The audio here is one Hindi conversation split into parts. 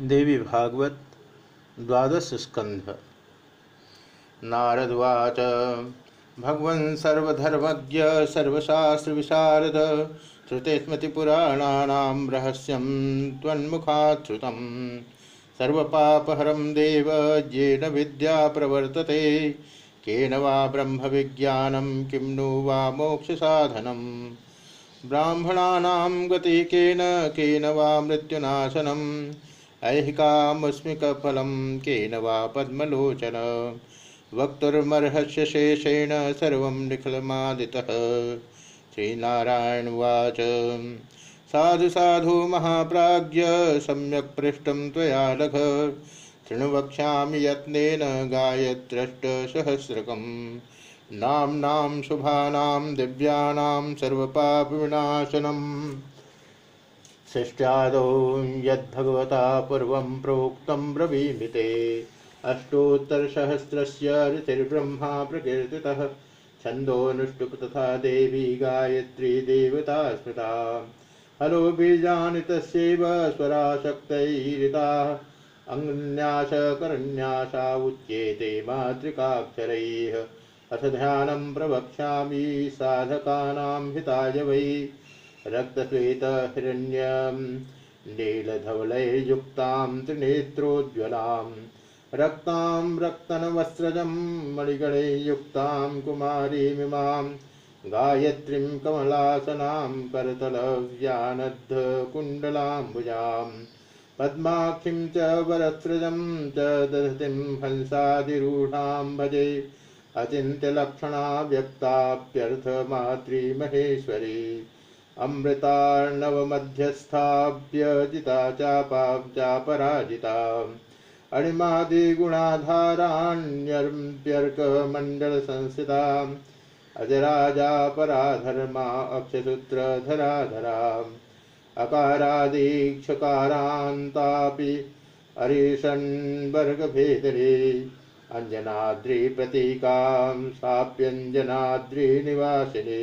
देवी भागवत, द्वादश स्कंध। नारदवाच भगवन् सर्वधर्मज्ञ सर्वशास्त्र विशारद श्रुते स्मृतिपुराणानां रहस्यं त्वन्मुखात् श्रुतं सर्वपापहरं देव, येन विद्या प्रवर्तते। केन वा ब्रह्मविज्ञानं, किं नु वा मोक्षसाधनम् ब्राह्मणानां गति केन केन वा मृत्युनाशनम् ऐहिकामुस्मिकफलं केन वा पद्मलोचन। वक्तुर्मर्हस्य शेषेण सर्वं निखिलमादितः। श्रीनारायणवाच। साधु साधु महाप्राज्य सम्यक् पृष्टं त्वया लघ। शृणु वक्ष्यामि यत्नेन गायत्रष्टसहस्रकम् नाम्नां शुभानां दिव्यानां सर्वपापविनाशनम्। सृष्ट्यादौ यद्भगवता पूर्वं प्रोक्तं ब्रवीमि ते अष्टोत्तरसहस्रस्य ऋतिर्ब्रह्मा प्रकीर्तितः। तथा देवी गायत्री देवता स्मृता। हलो बीजानि तस्यैव स्वराशक्तैरिता अङ्न्यासकरन्यासा उच्येते मातृकाक्षरैः। अथ ध्यानं प्रवक्ष्यामि साधकानां हिताय वै। रक्तश्वेतहिरण्यं नीलधवलैर्युक्तां त्रिनेत्रोज्ज्वलां, रक्तां रक्तनवस्रजं मणिगणैर्युक्तां कुमारीमिमां, गायत्रीं कमलासनां करतलव्यानद्धकुण्डलाम्बुजां पद्माक्षीं च वरस्रजं च दधतिं हंसादिरूढां भजे अचिन्त्यलक्षणा व्यक्ताप्यर्थमातृमहेश्वरी अमृतार्णवमध्यस्थाभ्यजिता चापाब्जापराजिता अणिमादिगुणाधाराण्यर्प्यर्कमण्डलसंस्थिता अजराजापराधर्मा अक्षसूत्रधराधरा अकारादीक्षकारान्तापि अरीषन्वर्गभेदरे अञ्जनाद्रिप्रतीकां साप्यञ्जनाद्रिनिवासिनी।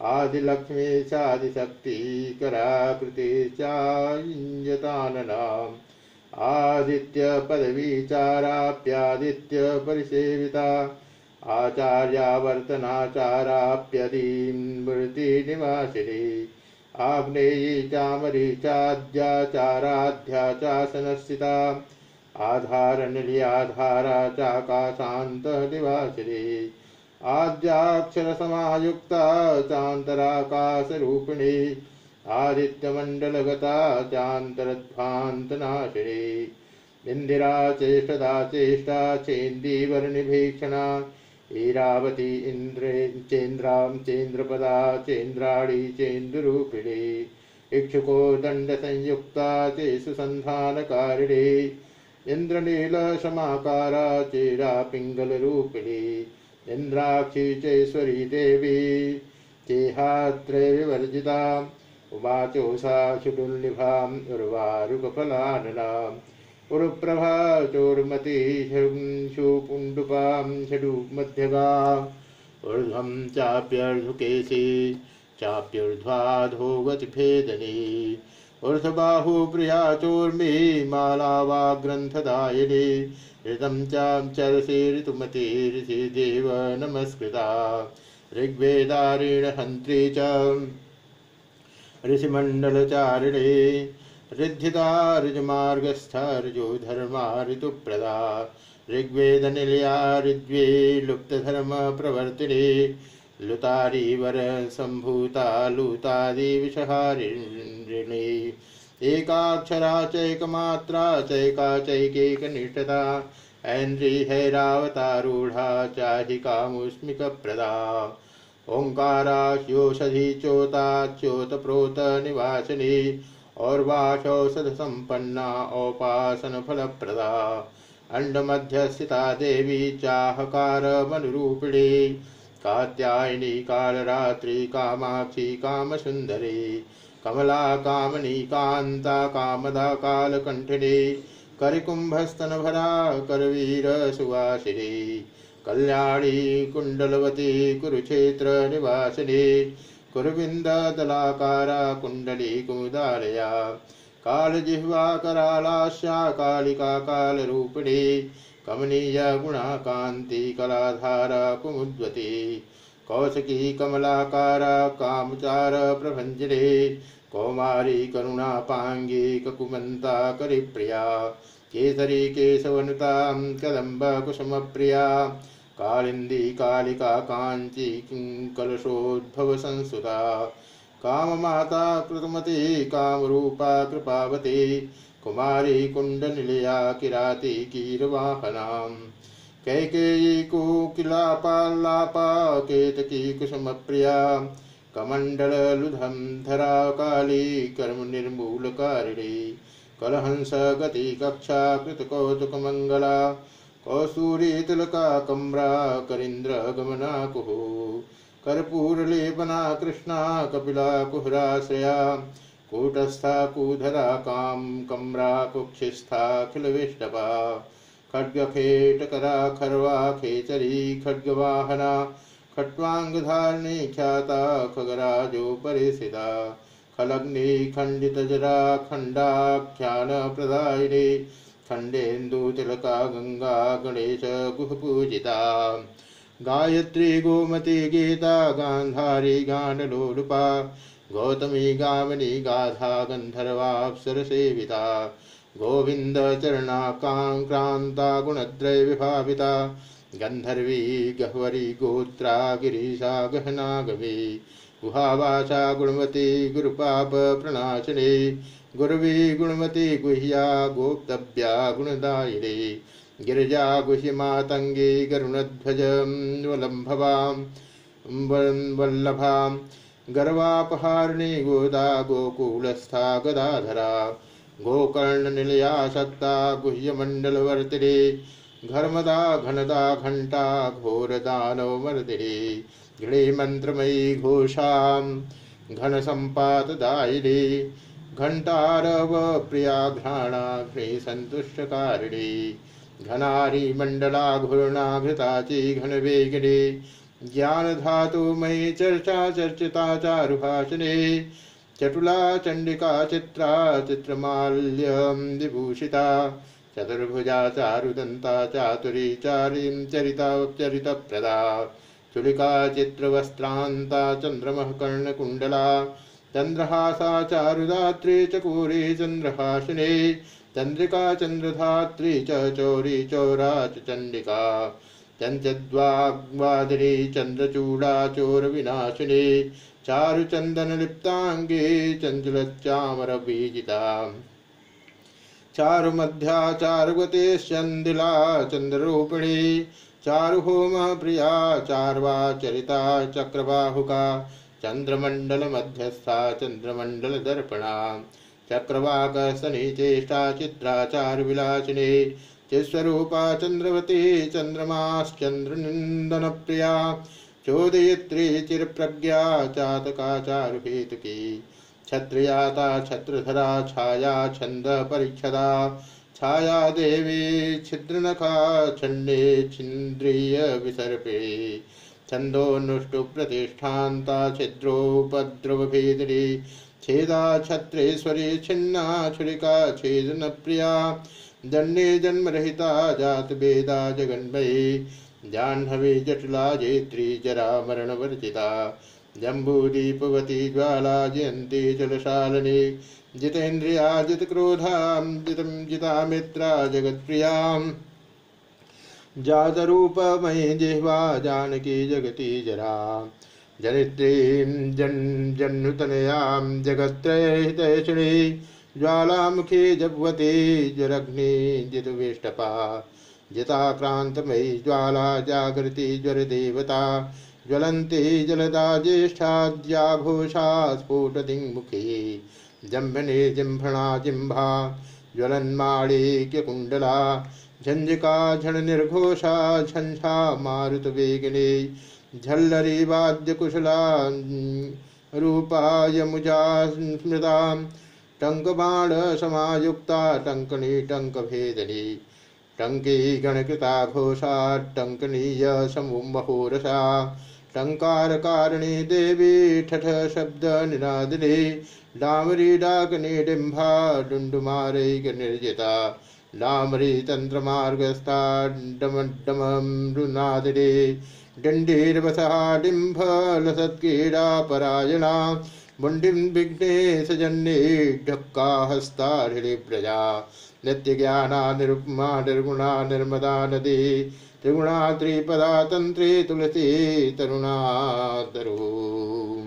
अजामुखावासाभ्यरविन्दनिबम्भानना अर्धमात्रार्थदानज्ञाप्यरिमण्डलमर्दिनी असुरग्निशमावत्वास्याप्लक्ष्मीघ्नत्यजार्चिता आदिलक्ष्मी चादिशक्तिकराकृति चायताननाम् आदित्यपदवीचाराप्यादित्यपरिसेविता आचार्यावर्तनाचाराप्यदीमृतिनिवासिनी आग्नेयी चामरी चाद्याचाराध्या चासनस्थिता आधारनिलयाधारा चाकाशान्तनिवासिनी आद्याक्षरसमायुक्ता चान्तराकाशरूपिणी, आदित्यमण्डलगता चान्तरध्वान्तनाशिनी इन्दिरा चेष्टदा चेष्टा चेन्दीवर्णिभीक्षणा, ईरावती इन्द्रे, चेन्द्रां चेन्द्रपदा, चेन्द्राणी चेन्दुरूपिणी, इक्षुको दण्डसंयुक्ता चेषु सन्धानकारिणी इन्द्रनीलसमाकारा चेरा पिङ्गलरूपिणी इन्द्राक्षी चेश्वरी देवी, चेहात्रे विवर्जिता उवाचोषा शुडुल्निभाम् उर्वारुकफलाननाम् उरुप्रभा चोर्मती शुपुण्डुपां षडुमध्यगा ऊर्ध्वं चाप्यर्धुकेशी चाप्युर्ध्वाधो गतिभेदनी ऊर्ध्वबाहुप्रिया चोर्मी माला वा ग्रन्थदायिनी ऋतं चां चरसि ऋतुमती ऋषिदेव नमस्कृता। ऋग्वेदारिणहन्त्री च ऋषिमण्डलचारिणे। ऋद्धिता ऋजुमार्गस्थ ऋजो धर्मा ऋतुप्रदा ऋग्वेदनिलया ऋद्वे लुप्तधर्मप्रवर्तिने। लुतारीवर सम्भूता लूतादिविषहारिणे एकाक्षरा चैकमात्रा चैका चैकेकनिष्ठता ऐन्द्रिहैरावतारूढा चाहिकामुष्मिकप्रदा। ओङ्काराश्योषधि चोताच्योतप्रोत निवासिनी और वाषौषध संपन्ना औपासन फलप्रदा अण्डमध्यस्थिता देवी चाहकारमनुरूपिणी कात्यायनी कालरात्रि कामाक्षी कामसुन्दरी कमला कामनी कान्ता कामदा कालकण्ठिनी, करकुम्भस्तनभरा करवीरसुवासिनी कल्याणी, कुण्डलवती कुरुक्षेत्रनिवासिनी कुरुविन्ददलाकारा कुण्डली, कुमुदालया कालजिह्वा करालास्या कालिका कालरूपिणी कमनीय गुणा कांति कलाधारा कुमुद्वती। कौशकी कमलाकारा, कामचार प्रभंजने कौमारी करुणापांगी ककुमंता करिप्रिया। केसरी केशवनुता कदम्ब कुसुम प्रिया कालिंदी कालिका कांची कलशोद्भव संसुता काम माता कृतमती कामरूपा कृपावती। कुमारी कुंडनिलया किराती कीरवाहनाम कैकेयी प्रिया कमंडलुधम धरा काली कर्म निर्मूल कारिणी कलहंस गति कक्षा कृत कौतुक मंगला कौसूरी तिलका कम्रा करीन्द्र गमना कुहु कर्पूर लेपना कृष्णा कपिला कुहराश्रया कूटस्था कूधरा काम, कम्रा कुक्षिस्थाखिलविष्टपा खड्गखेटकरा, खर्वा, खेचरी, खड्गवाहना, खट्वाङ्गधारिणी ख्याता, खगराजो परिसिता, खलग्नि खण्डितजरा गङ्गा, गणेश गुहपूजिता गायत्री, गोमती, गीता, गान्धारी, गानलोलुपा गौतमी गावनी गाधा गन्धर्वाप्सरसेविता गोविन्दचरणाकाङ्क्रान्ता गुणत्रय विभाविता गन्धर्वी, गह्वरी, गोत्रा, गिरीशा गहनागवी गुहावाचा, गुणवती, गुरुपाप प्रणाशिनी, गुरुवी, गुणवती, गुह्या, गोप्तव्या, गुणदायिनी, गिरिजा गुह्यमातङ्गी गरुणध्वज, वलम्भवां वल्लभाम् गर्वापहारिणी गोदा गोकुलस्था गदाधरा। गोकर्ण निलयासक्ता गुह्यमण्डलवर्तिनी घर्मदा घनदा घंटा घोर दानव मर्दिनी। घृणी मंत्रमयी घोषाम घन संपातदायिनी घंटारव प्रिया घ्राणा घृणी संतुष्टकारिणी घनारी घृताची घन वेगिनी ज्ञान धातु मयि चर्चा चर्चिता चारुभाषणे चटुला चंडिका चित्रा चित्रमाल्यम विभूषिता चतुर्भुजा चारुदंता चातुरी चारीं चरिता चरित प्रदा चुलिका चित्रवस्त्रांता चंद्रम कर्णकुंडला चंद्रहासा चारुदात्री चकोरी चंद्रहासिने चंद्रिका चंद्रधात्री चौरी चौरा चंडिका चञ्चद्वाग्वादिनी चन्द्रचूडाचोरविनाशिनी चारुचन्दनलिप्ताङ्गे चञ्चलच्चामरबीजिता चारुमध्या चारुगतेश्चन्दिला चन्द्ररूपिणी चारुहोम प्रिया चार्वाचरिता चक्रबाहुका, चन्द्रमण्डलमध्यस्था चन्द्रमण्डलदर्पणा। चक्रवाकसनिचेष्टा चित्राचारुविलासिनी चिस्वरूपा चंद्रमाश्चंद्रनिंदन प्रिया चोदयत्री चिरप्रज्ञा चातका चारुहेतुकी छत्रधरा छाया छंद परीक्षदा छाया देवी छिद्रनखा छंडे छिन्द्रिय विसर्पे छंदोनुष्टु प्रतिष्ठाता छिद्रोपद्रवभेदिनी। छेदा छत्रेश्वरी छिन्ना छुरिका छेदन प्रिया दंडे जन्म रहिता जात वेदा जगन्मयी। जाह्नवी जटिला जेत्री जरा मरण वर्जिता जम्बूदीपवती ज्वाला जयंती जलशालिनी। जितेन्द्रिया जित क्रोधा जितम जिता मित्रा जगत्प्रिया जातरूपमयी जिह्वा जानकी जगती जरा। जनित्री जन जन्नुतनयां जगत्त्रयहितैषिणी ज्वालामुखी जपवती जरग्नि जितविष्टपा जिताक्रांतमयी ज्वाला जागृति ज्वर देवता ज्वलंती जलदा ज्येष्ठाद्याघोषा स्फुटदिङ्मुखी जम्भने जिम्भणा जिम्भा ज्वलन्माणिक्यकुण्डला झञ्झिका झण निर्घोषा झञ्झा मारुतवेगिनी वाद्यकुशला रूपायमुजा स्मृता टङ्कबाण समायुक्ता टङ्कनी टङ्कभेदनी। टङ्की गणकृता घोषा टङ्कनीय समूमहोरसा टङ्कारकारिणी देवी ठठ शब्द निनादिनी डामरी डाकनी डिम्भा, डुण्डुमारैकनिर्जिता। डामरी तन्त्रमार्गस्था डमडमरुनादिनी डिण्डीर्वसः डिम्भलसत्क्रीडा परायणा मुण्डिं विघ्नेशजन्ये ढक्का नित्य ज्ञाना निरुपमा निर्गुणा, निर्मदा नदी। त्रिगुणा त्रिपदा तंत्री तुलसी तरुणा तरु